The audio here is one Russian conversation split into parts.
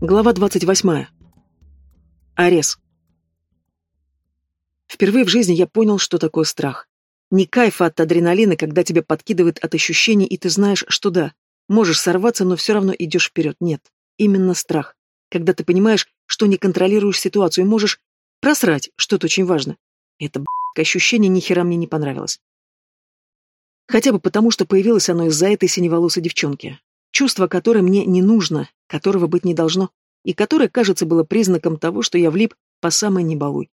Глава 28. Арес. Впервые в жизни я понял, что такое страх. Не кайф от адреналина, когда тебя подкидывает от ощущений, и ты знаешь, что да, можешь сорваться, но все равно идешь вперед. Нет, именно страх. Когда ты понимаешь, что не контролируешь ситуацию и можешь просрать что-то очень важно. Это, б***ь, ощущение ни хера мне не понравилось. Хотя бы потому, что появилось оно из-за этой синеволосой девчонки. Чувство, которое мне не нужно, которого быть не должно, и которое, кажется, было признаком того, что я влип по самой небалуй.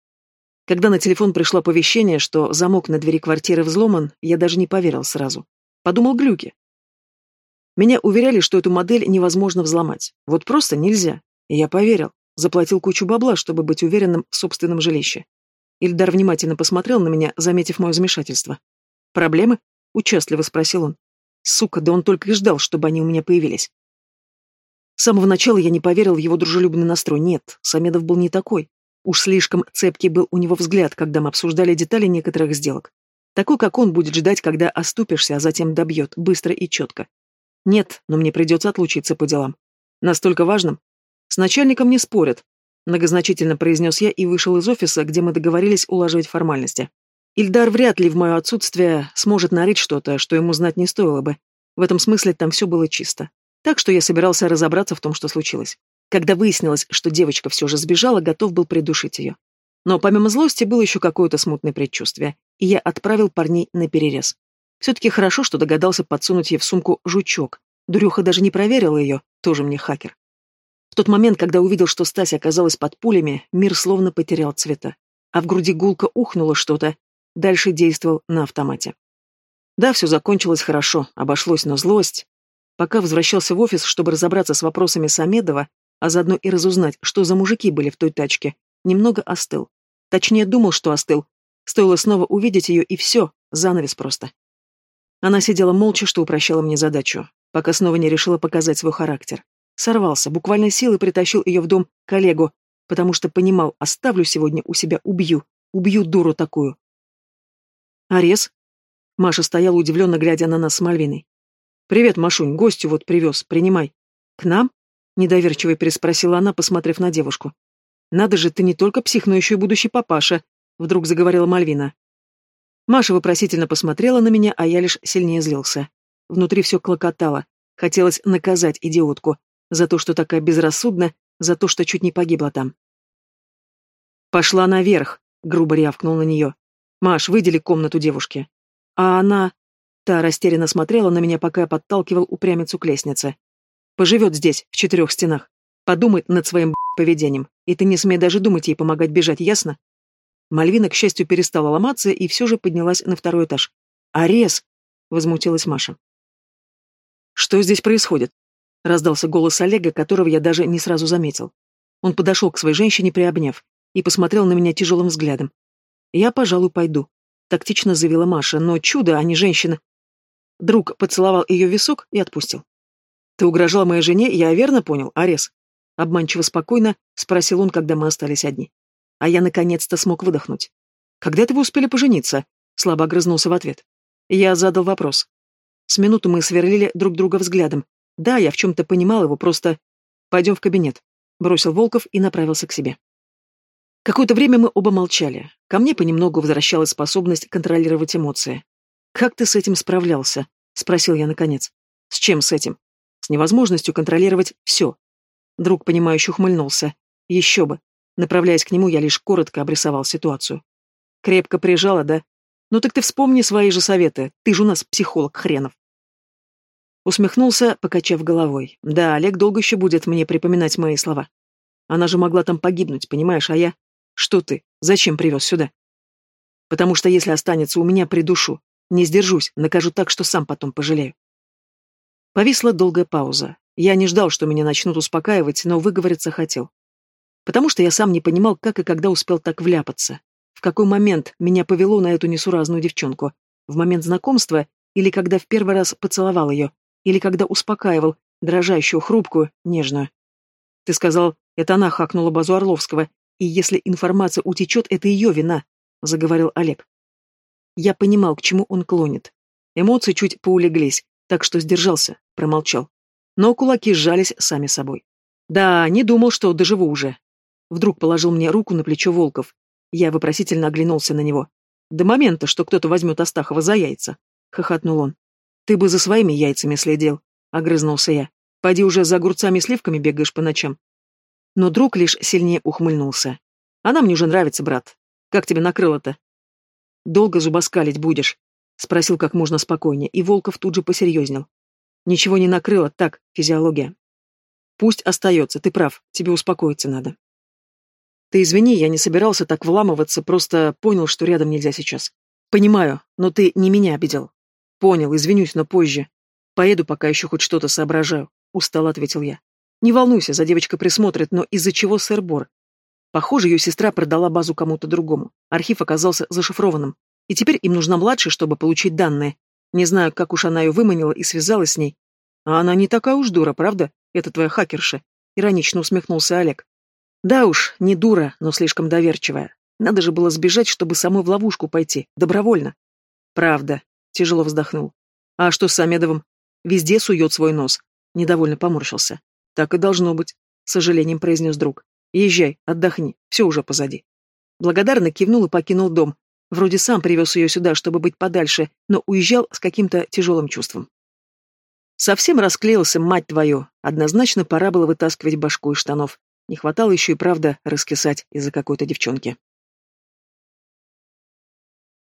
Когда на телефон пришло оповещение, что замок на двери квартиры взломан, я даже не поверил сразу. Подумал глюки. Меня уверяли, что эту модель невозможно взломать. Вот просто нельзя. И я поверил. Заплатил кучу бабла, чтобы быть уверенным в собственном жилище. Ильдар внимательно посмотрел на меня, заметив мое замешательство. «Проблемы?» — участливо спросил он. «Сука, да он только и ждал, чтобы они у меня появились». С самого начала я не поверил в его дружелюбный настрой. Нет, Самедов был не такой. Уж слишком цепкий был у него взгляд, когда мы обсуждали детали некоторых сделок. Такой, как он будет ждать, когда оступишься, а затем добьет, быстро и четко. Нет, но мне придется отлучиться по делам. Настолько важным? С начальником не спорят. Многозначительно произнес я и вышел из офиса, где мы договорились улаживать формальности. Ильдар вряд ли в мое отсутствие сможет нарыть что-то, что ему знать не стоило бы. В этом смысле там все было чисто. Так что я собирался разобраться в том, что случилось. Когда выяснилось, что девочка все же сбежала, готов был придушить ее. Но помимо злости было еще какое-то смутное предчувствие, и я отправил парней на перерез. Все-таки хорошо, что догадался подсунуть ей в сумку жучок. Дурюха даже не проверила ее, тоже мне хакер. В тот момент, когда увидел, что Стася оказалась под пулями, мир словно потерял цвета. А в груди гулко ухнуло что-то, дальше действовал на автомате. Да, все закончилось хорошо, обошлось, но злость... Пока возвращался в офис, чтобы разобраться с вопросами Самедова, а заодно и разузнать, что за мужики были в той тачке, немного остыл. Точнее, думал, что остыл. Стоило снова увидеть ее, и все, занавес просто. Она сидела молча, что упрощало мне задачу, пока снова не решила показать свой характер. Сорвался, буквально силой притащил ее в дом коллегу, потому что понимал, оставлю сегодня у себя, убью, убью дуру такую. Арес? Маша стояла удивленно, глядя на нас с Мальвиной. «Привет, Машунь, гостю вот привез, принимай». «К нам?» — недоверчиво переспросила она, посмотрев на девушку. «Надо же, ты не только псих, но еще и будущий папаша», — вдруг заговорила Мальвина. Маша вопросительно посмотрела на меня, а я лишь сильнее злился. Внутри все клокотало. Хотелось наказать идиотку за то, что такая безрассудна, за то, что чуть не погибла там. «Пошла наверх», — грубо рявкнул на нее. «Маш, выдели комнату девушке». А она... Та растерянно смотрела на меня, пока я подталкивал упрямицу к лестнице. Поживет здесь, в четырех стенах. Подумает над своим поведением. И ты не смей даже думать ей помогать бежать, ясно? Мальвина, к счастью, перестала ломаться и все же поднялась на второй этаж. «Арес!» — возмутилась Маша. «Что здесь происходит?» — раздался голос Олега, которого я даже не сразу заметил. Он подошел к своей женщине, приобняв, и посмотрел на меня тяжелым взглядом. «Я, пожалуй, пойду», — тактично заявила Маша, но чудо, а не женщина, Друг поцеловал ее висок и отпустил. «Ты угрожал моей жене, я верно понял, Арес?» Обманчиво спокойно спросил он, когда мы остались одни. А я наконец-то смог выдохнуть. «Когда это вы успели пожениться?» Слабо огрызнулся в ответ. Я задал вопрос. С минуту мы сверлили друг друга взглядом. Да, я в чем-то понимал его, просто... «Пойдем в кабинет», — бросил Волков и направился к себе. Какое-то время мы оба молчали. Ко мне понемногу возвращалась способность контролировать эмоции. «Как ты с этим справлялся?» — спросил я наконец. «С чем с этим?» «С невозможностью контролировать все». Друг, понимающе ухмыльнулся. «Еще бы». Направляясь к нему, я лишь коротко обрисовал ситуацию. «Крепко прижала, да? Ну так ты вспомни свои же советы. Ты же у нас психолог хренов». Усмехнулся, покачав головой. «Да, Олег долго еще будет мне припоминать мои слова. Она же могла там погибнуть, понимаешь, а я... Что ты? Зачем привез сюда? Потому что если останется у меня, придушу. Не сдержусь, накажу так, что сам потом пожалею. Повисла долгая пауза. Я не ждал, что меня начнут успокаивать, но выговориться хотел. Потому что я сам не понимал, как и когда успел так вляпаться. В какой момент меня повело на эту несуразную девчонку? В момент знакомства или когда в первый раз поцеловал ее? Или когда успокаивал, дрожащую, хрупкую, нежную? Ты сказал, это она хакнула базу Орловского, и если информация утечет, это ее вина, заговорил Олег. Я понимал, к чему он клонит. Эмоции чуть поулеглись, так что сдержался, промолчал. Но кулаки сжались сами собой. Да, не думал, что доживу уже. Вдруг положил мне руку на плечо Волков. Я вопросительно оглянулся на него. До момента, что кто-то возьмет Астахова за яйца. Хохотнул он. Ты бы за своими яйцами следил. Огрызнулся я. Пойди уже за огурцами и сливками бегаешь по ночам. Но друг лишь сильнее ухмыльнулся. Она мне уже нравится, брат. Как тебе накрыло-то? Долго зубоскалить будешь? Спросил как можно спокойнее, и Волков тут же посерьезнел. Ничего не накрыло, так, физиология. Пусть остается, ты прав, тебе успокоиться надо. Ты извини, я не собирался так вламываться, просто понял, что рядом нельзя сейчас. Понимаю, но ты не меня обидел. Понял, извинюсь, но позже. Поеду, пока еще хоть что-то соображаю, устало ответил я. Не волнуйся, за девочкой присмотрит, но из-за чего сэр Бор? Похоже, ее сестра продала базу кому-то другому. Архив оказался зашифрованным. И теперь им нужна младшая, чтобы получить данные. Не знаю, как уж она ее выманила и связалась с ней. А она не такая уж дура, правда? Это твоя хакерша. Иронично усмехнулся Олег. Да уж, не дура, но слишком доверчивая. Надо же было сбежать, чтобы самой в ловушку пойти. Добровольно. Правда. Тяжело вздохнул. А что с Самедовым? Везде сует свой нос. Недовольно поморщился. Так и должно быть. С сожалением произнес друг. Езжай, отдохни, все уже позади. Благодарно кивнул и покинул дом. Вроде сам привез ее сюда, чтобы быть подальше, но уезжал с каким-то тяжелым чувством. Совсем расклеился, мать твою. Однозначно пора было вытаскивать башку из штанов. Не хватало еще и правда раскисать из-за какой-то девчонки.